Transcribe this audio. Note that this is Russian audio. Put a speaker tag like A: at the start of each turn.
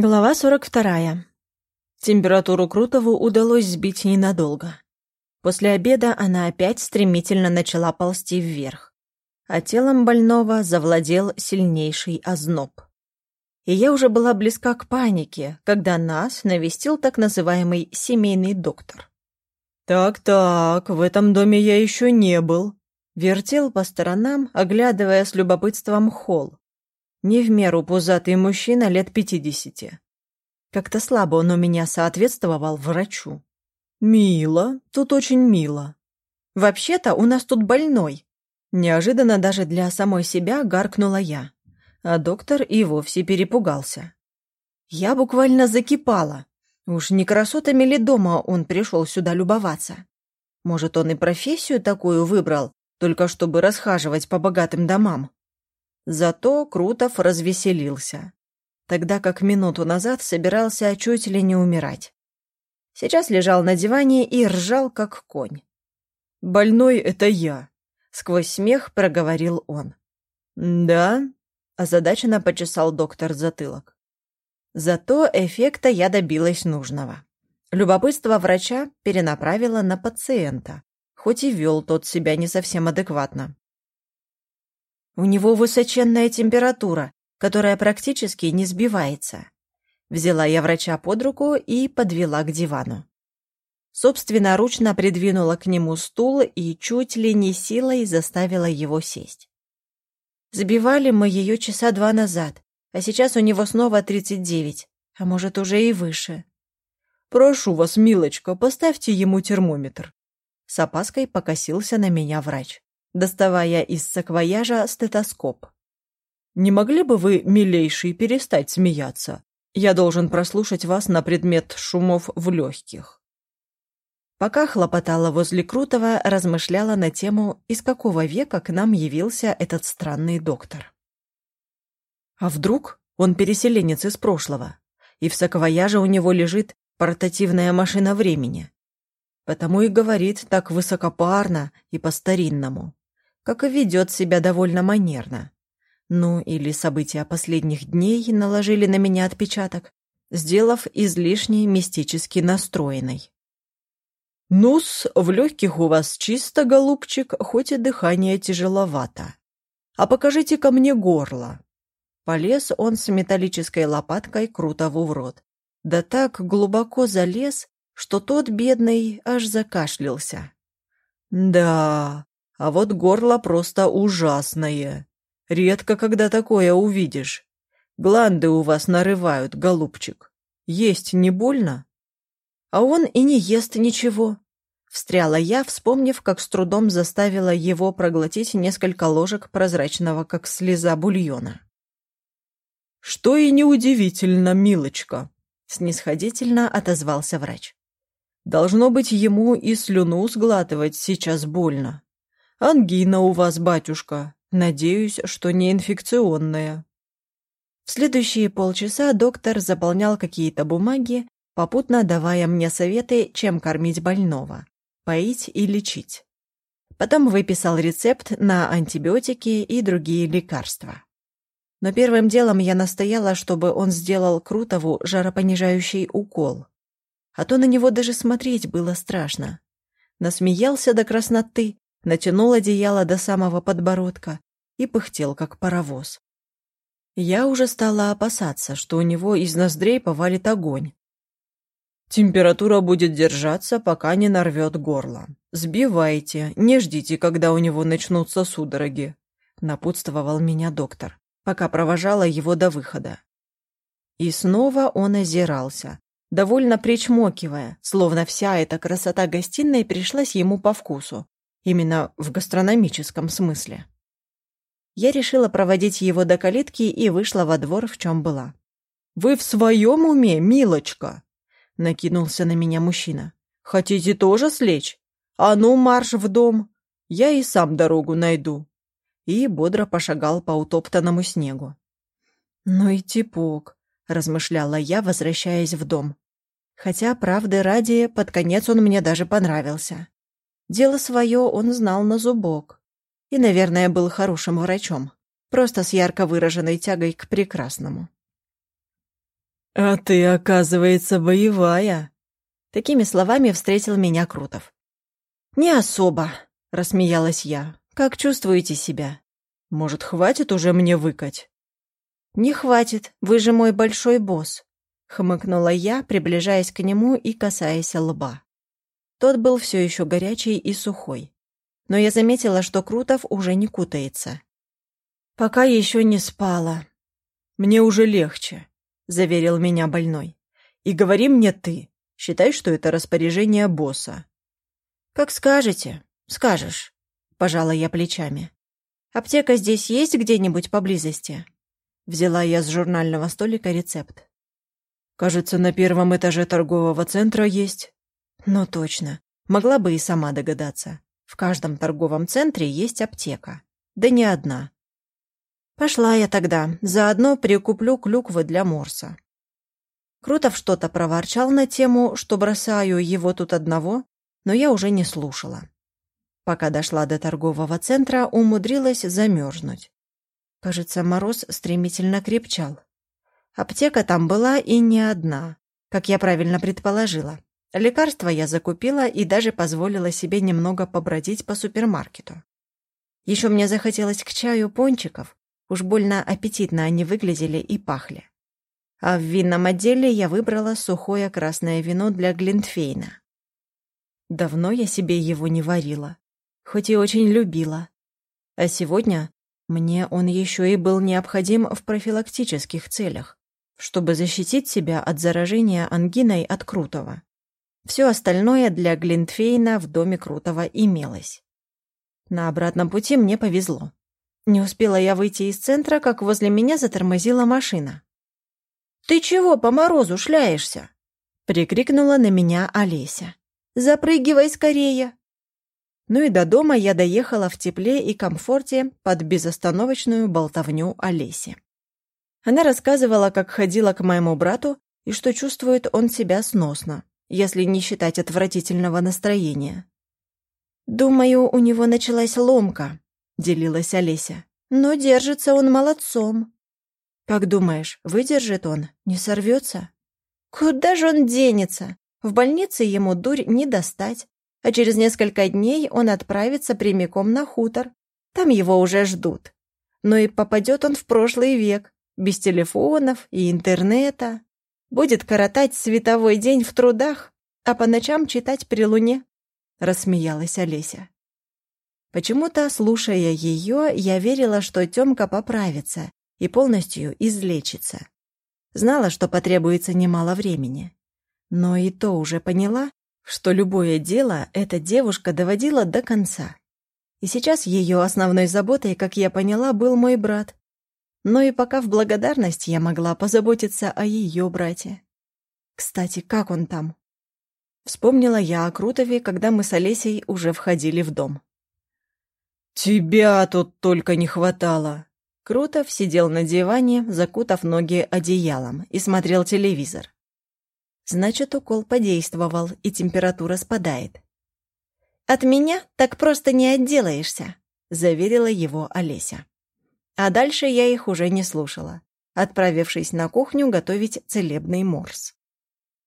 A: Глава 42. Температуру Крутову удалось сбить ненадолго. После обеда она опять стремительно начала ползти вверх, а телом больного завладел сильнейший озноб. И я уже была близка к панике, когда нас навестил так называемый семейный доктор. «Так-так, в этом доме я еще не был», — вертел по сторонам, оглядывая с любопытством холл. Не в меру пузатый мужчина лет пятидесяти. Как-то слабо он у меня соответствовал врачу. «Мило, тут очень мило. Вообще-то у нас тут больной». Неожиданно даже для самой себя гаркнула я, а доктор и вовсе перепугался. Я буквально закипала. Уж не красотами ли дома он пришел сюда любоваться? Может, он и профессию такую выбрал, только чтобы расхаживать по богатым домам? Зато Крутов развеселился, тогда как минуту назад собирался чуть ли не умирать. Сейчас лежал на диване и ржал, как конь. «Больной — это я», — сквозь смех проговорил он. «Да?» — озадаченно почесал доктор затылок. Зато эффекта я добилась нужного. Любопытство врача перенаправило на пациента, хоть и вел тот себя не совсем адекватно. У него высоченная температура, которая практически не сбивается. Взяла я врача под руку и подвела к дивану. Собственноручно придвинула к нему стул и чуть ли не силой заставила его сесть. Забивали мы ее часа два назад, а сейчас у него снова тридцать девять, а может, уже и выше. «Прошу вас, милочка, поставьте ему термометр». С опаской покосился на меня врач доставая из саквояжа стетоскоп. «Не могли бы вы, милейший, перестать смеяться? Я должен прослушать вас на предмет шумов в легких». Пока хлопотала возле Крутого, размышляла на тему, из какого века к нам явился этот странный доктор. А вдруг он переселенец из прошлого, и в саквояже у него лежит портативная машина времени? Потому и говорит так высокопарно и по-старинному как и ведет себя довольно манерно. Ну, или события последних дней наложили на меня отпечаток, сделав излишне мистически настроенной. «Ну-с, в легких у вас чисто, голубчик, хоть и дыхание тяжеловато. А покажите ко мне горло». Полез он с металлической лопаткой Крутову в рот. Да так глубоко залез, что тот, бедный, аж закашлялся. «Да, а вот горло просто ужасное. Редко когда такое увидишь. Гланды у вас нарывают, голубчик. Есть не больно? А он и не ест ничего. Встряла я, вспомнив, как с трудом заставила его проглотить несколько ложек прозрачного, как слеза бульона. «Что и неудивительно, милочка», — снисходительно отозвался врач. «Должно быть, ему и слюну сглатывать сейчас больно. «Ангина у вас, батюшка. Надеюсь, что не инфекционная». В следующие полчаса доктор заполнял какие-то бумаги, попутно давая мне советы, чем кормить больного, поить и лечить. Потом выписал рецепт на антибиотики и другие лекарства. Но первым делом я настояла, чтобы он сделал Крутову жаропонижающий укол. А то на него даже смотреть было страшно. Насмеялся до красноты, натянул одеяло до самого подбородка и пыхтел, как паровоз. Я уже стала опасаться, что у него из ноздрей повалит огонь. Температура будет держаться, пока не нарвет горло. Сбивайте, не ждите, когда у него начнутся судороги, напутствовал меня доктор, пока провожала его до выхода. И снова он озирался, довольно причмокивая, словно вся эта красота гостиной пришлась ему по вкусу, Именно в гастрономическом смысле. Я решила проводить его до калитки и вышла во двор, в чем была. «Вы в своем уме, милочка?» — накинулся на меня мужчина. «Хотите тоже слечь? А ну, марш в дом! Я и сам дорогу найду!» И бодро пошагал по утоптанному снегу. «Ну и типок», — размышляла я, возвращаясь в дом. Хотя, правды ради, под конец он мне даже понравился. Дело свое он знал на зубок. И, наверное, был хорошим врачом. Просто с ярко выраженной тягой к прекрасному. «А ты, оказывается, боевая!» Такими словами встретил меня Крутов. «Не особо», — рассмеялась я. «Как чувствуете себя? Может, хватит уже мне выкать?» «Не хватит, вы же мой большой босс», — хмыкнула я, приближаясь к нему и касаясь лба. Тот был все еще горячий и сухой. Но я заметила, что Крутов уже не кутается. «Пока еще не спала. Мне уже легче», — заверил меня больной. «И говори мне ты. Считай, что это распоряжение босса». «Как скажете. Скажешь», — пожала я плечами. «Аптека здесь есть где-нибудь поблизости?» Взяла я с журнального столика рецепт. «Кажется, на первом этаже торгового центра есть». «Ну точно. Могла бы и сама догадаться. В каждом торговом центре есть аптека. Да не одна. Пошла я тогда. Заодно прикуплю клюквы для морса. Крутов что-то проворчал на тему, что бросаю его тут одного, но я уже не слушала. Пока дошла до торгового центра, умудрилась замерзнуть. Кажется, мороз стремительно крепчал. Аптека там была и не одна, как я правильно предположила. Лекарства я закупила и даже позволила себе немного побродить по супермаркету. Еще мне захотелось к чаю пончиков, Уж больно аппетитно они выглядели и пахли. А в винном отделе я выбрала сухое красное вино для Глинтфейна. Давно я себе его не варила, хоть и очень любила. А сегодня мне он еще и был необходим в профилактических целях, чтобы защитить себя от заражения ангиной от Крутого. Все остальное для Глинтфейна в доме Крутого имелось. На обратном пути мне повезло. Не успела я выйти из центра, как возле меня затормозила машина. «Ты чего по морозу шляешься?» — прикрикнула на меня Олеся. «Запрыгивай скорее!» Ну и до дома я доехала в тепле и комфорте под безостановочную болтовню Олеси. Она рассказывала, как ходила к моему брату и что чувствует он себя сносно, если не считать отвратительного настроения. «Думаю, у него началась ломка», — делилась Олеся. «Но держится он молодцом». «Как думаешь, выдержит он? Не сорвется?» «Куда же он денется? В больнице ему дурь не достать, а через несколько дней он отправится прямиком на хутор. Там его уже ждут. Но и попадет он в прошлый век, без телефонов и интернета. Будет коротать световой день в трудах, а по ночам читать при луне», — рассмеялась Олеся. Почему-то, слушая ее, я верила, что Тёмка поправится и полностью излечится. Знала, что потребуется немало времени. Но и то уже поняла, что любое дело эта девушка доводила до конца. И сейчас ее основной заботой, как я поняла, был мой брат. Но и пока в благодарность я могла позаботиться о ее брате. Кстати, как он там? Вспомнила я о Крутове, когда мы с Олесей уже входили в дом. «Тебя тут только не хватало!» Крутов сидел на диване, закутав ноги одеялом, и смотрел телевизор. Значит, укол подействовал, и температура спадает. «От меня так просто не отделаешься», — заверила его Олеся. А дальше я их уже не слушала, отправившись на кухню готовить целебный морс.